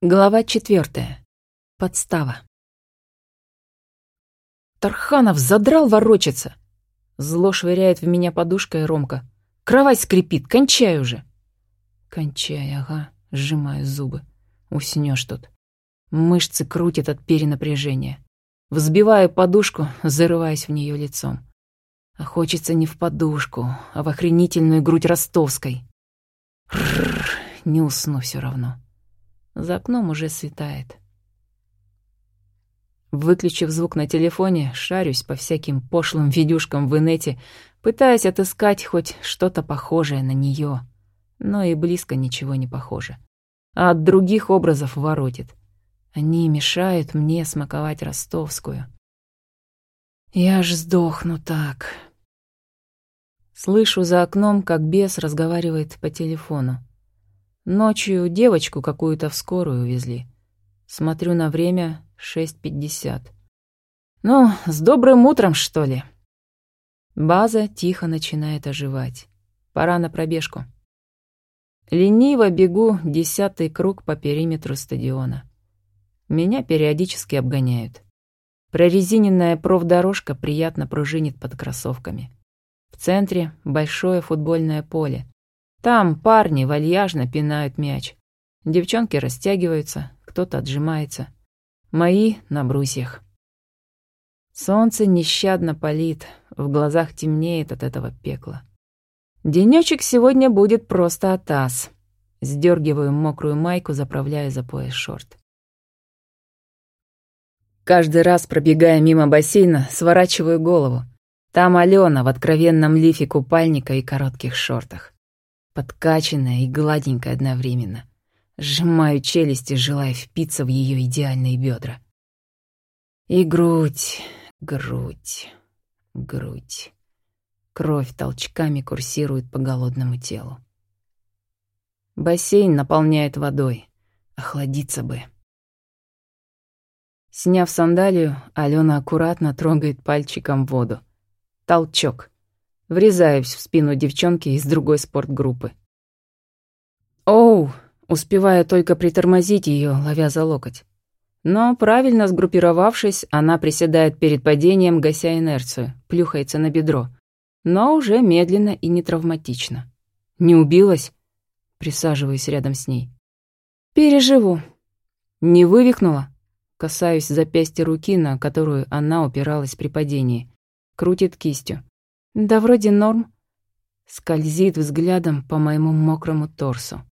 Глава четвертая. Подстава. Тарханов задрал ворочаться. Зло швыряет в меня подушкой Ромка. Кровать скрипит, кончай уже. Кончай, ага, сжимаю зубы. Уснешь тут. Мышцы крутят от перенапряжения. Взбиваю подушку, зарываясь в нее лицом. А хочется не в подушку, а в охренительную грудь ростовской. Рррр, не усну все равно. За окном уже светает. Выключив звук на телефоне, шарюсь по всяким пошлым видюшкам в инете, пытаясь отыскать хоть что-то похожее на нее, но и близко ничего не похоже. А от других образов воротит. Они мешают мне смаковать ростовскую. Я ж сдохну так. Слышу за окном, как бес разговаривает по телефону. Ночью девочку какую-то в скорую увезли. Смотрю на время — шесть пятьдесят. Ну, с добрым утром, что ли? База тихо начинает оживать. Пора на пробежку. Лениво бегу десятый круг по периметру стадиона. Меня периодически обгоняют. Прорезиненная профдорожка приятно пружинит под кроссовками. В центре большое футбольное поле. Там парни вальяжно пинают мяч. Девчонки растягиваются, кто-то отжимается. Мои на брусьях. Солнце нещадно палит, в глазах темнеет от этого пекла. Денёчек сегодня будет просто атас. Сдергиваю мокрую майку, заправляю за пояс шорт. Каждый раз, пробегая мимо бассейна, сворачиваю голову. Там Алена в откровенном лифе купальника и коротких шортах подкачанная и гладенькая одновременно. Сжимаю челюсти, желая впиться в ее идеальные бедра. И грудь, грудь, грудь. Кровь толчками курсирует по голодному телу. Бассейн наполняет водой. Охладиться бы. Сняв сандалию, Алена аккуратно трогает пальчиком воду. Толчок. Врезаюсь в спину девчонки из другой спортгруппы. «Оу!» Успевая только притормозить ее, ловя за локоть. Но, правильно сгруппировавшись, она приседает перед падением, гася инерцию, плюхается на бедро. Но уже медленно и не травматично. «Не убилась?» Присаживаюсь рядом с ней. «Переживу». «Не вывихнула?» Касаюсь запястья руки, на которую она упиралась при падении. Крутит кистью. Да вроде норм. Скользит взглядом по моему мокрому торсу.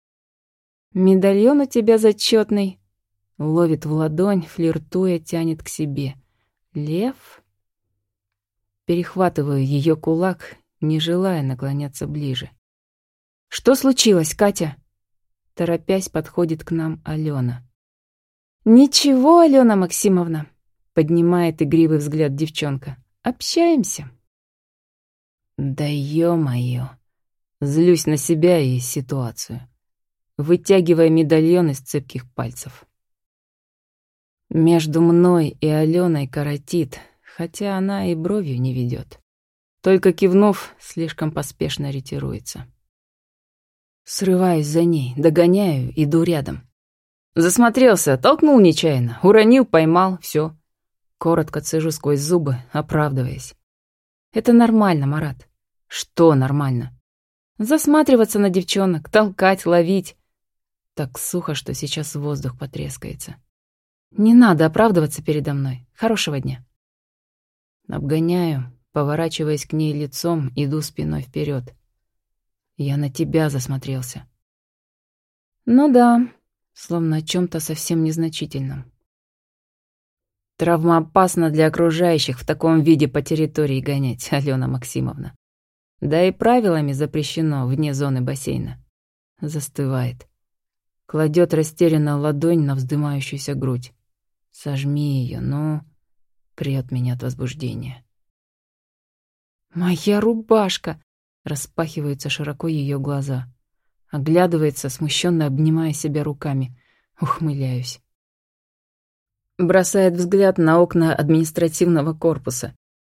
Медальон у тебя зачетный. Ловит в ладонь, флиртуя, тянет к себе. Лев? Перехватываю ее кулак, не желая наклоняться ближе. «Что случилось, Катя?» Торопясь, подходит к нам Алена. «Ничего, Алена Максимовна», — поднимает игривый взгляд девчонка. «Общаемся». Да ё-моё. Злюсь на себя и ситуацию. Вытягивая медальон из цепких пальцев. Между мной и Аленой коротит, хотя она и бровью не ведет. Только кивнув, слишком поспешно ретируется. Срываюсь за ней, догоняю, иду рядом. Засмотрелся, толкнул нечаянно, уронил, поймал, все. Коротко цежу сквозь зубы, оправдываясь. Это нормально, Марат. Что нормально? Засматриваться на девчонок, толкать, ловить. Так сухо, что сейчас воздух потрескается. Не надо оправдываться передо мной. Хорошего дня. Обгоняю, поворачиваясь к ней лицом, иду спиной вперед. Я на тебя засмотрелся. Ну да, словно о чем-то совсем незначительном. Травма опасна для окружающих в таком виде по территории гонять, Алена Максимовна. Да и правилами запрещено вне зоны бассейна. Застывает. Кладет растерянно ладонь на вздымающуюся грудь. Сожми ее, ну... Прет меня от возбуждения. «Моя рубашка!» Распахиваются широко ее глаза. Оглядывается, смущенно обнимая себя руками. Ухмыляюсь. Бросает взгляд на окна административного корпуса.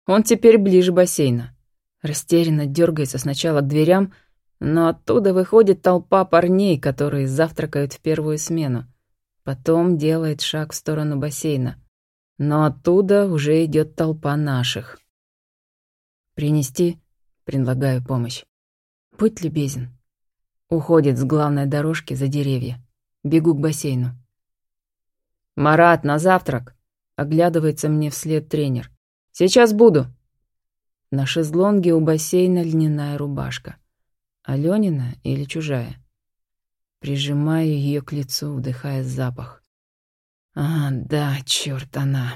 Он теперь ближе бассейна. Растерянно дергается сначала к дверям, но оттуда выходит толпа парней, которые завтракают в первую смену. Потом делает шаг в сторону бассейна. Но оттуда уже идет толпа наших. «Принести?» — предлагаю помощь. «Будь любезен». Уходит с главной дорожки за деревья. Бегу к бассейну. «Марат, на завтрак!» — оглядывается мне вслед тренер. «Сейчас буду!» На шезлонге у бассейна льняная рубашка. Алёнина или чужая? Прижимаю ее к лицу, вдыхая запах. А, да, черт она.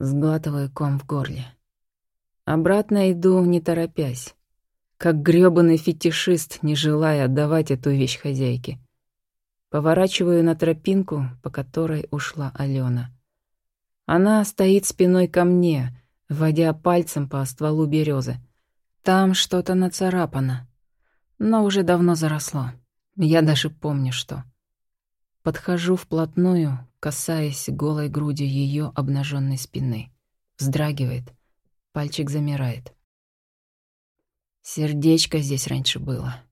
Сглатываю ком в горле. Обратно иду, не торопясь. Как грёбаный фетишист, не желая отдавать эту вещь хозяйке. Поворачиваю на тропинку, по которой ушла Алена. Она стоит спиной ко мне, водя пальцем по стволу березы. Там что-то нацарапано, но уже давно заросло. Я даже помню, что. Подхожу вплотную, касаясь голой грудью ее обнаженной спины. Вздрагивает, пальчик замирает. Сердечко здесь раньше было.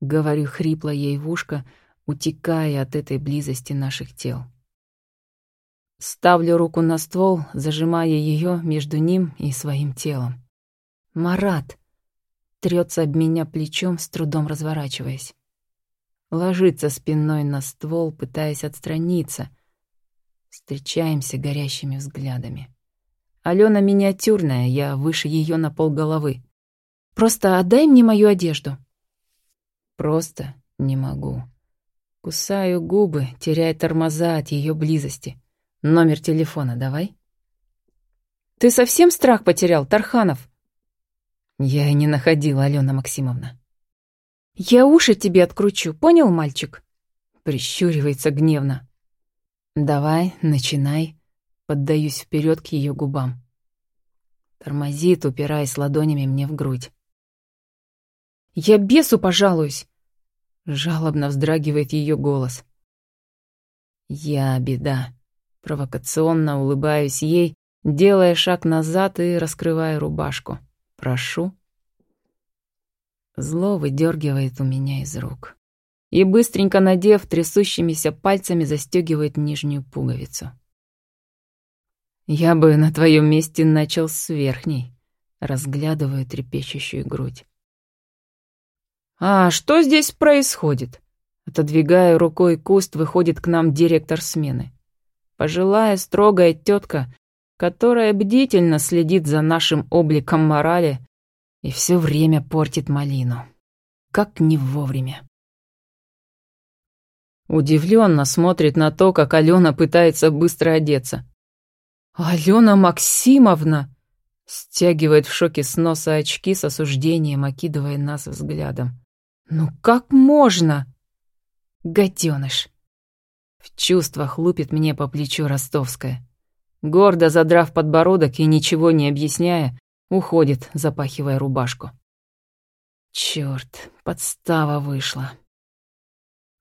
Говорю хрипло ей в ушко, утекая от этой близости наших тел. Ставлю руку на ствол, зажимая ее между ним и своим телом. «Марат!» Трется об меня плечом, с трудом разворачиваясь. Ложится спиной на ствол, пытаясь отстраниться. Встречаемся горящими взглядами. Алена миниатюрная, я выше ее на полголовы. Просто отдай мне мою одежду. Просто не могу. Кусаю губы, теряя тормоза от ее близости. Номер телефона давай. Ты совсем страх потерял, Тарханов? Я и не находила, Алена Максимовна. Я уши тебе откручу, понял, мальчик? Прищуривается гневно. Давай, начинай. Поддаюсь вперед к ее губам. Тормозит, упираясь ладонями мне в грудь. «Я бесу пожалуюсь!» Жалобно вздрагивает ее голос. «Я беда», Провокационно улыбаюсь ей, делая шаг назад и раскрывая рубашку. «Прошу». Зло выдергивает у меня из рук. И, быстренько надев, трясущимися пальцами застегивает нижнюю пуговицу. «Я бы на твоем месте начал с верхней», разглядывая трепещущую грудь. «А что здесь происходит?» Отодвигая рукой куст, выходит к нам директор смены. Пожилая строгая тетка, которая бдительно следит за нашим обликом морали и все время портит малину. Как не вовремя. Удивленно смотрит на то, как Алена пытается быстро одеться. «Алена Максимовна!» Стягивает в шоке с носа очки с осуждением, окидывая нас взглядом. «Ну как можно?» «Гаденыш!» В чувствах лупит мне по плечу ростовская. Гордо задрав подбородок и ничего не объясняя, уходит, запахивая рубашку. Чёрт, подстава вышла.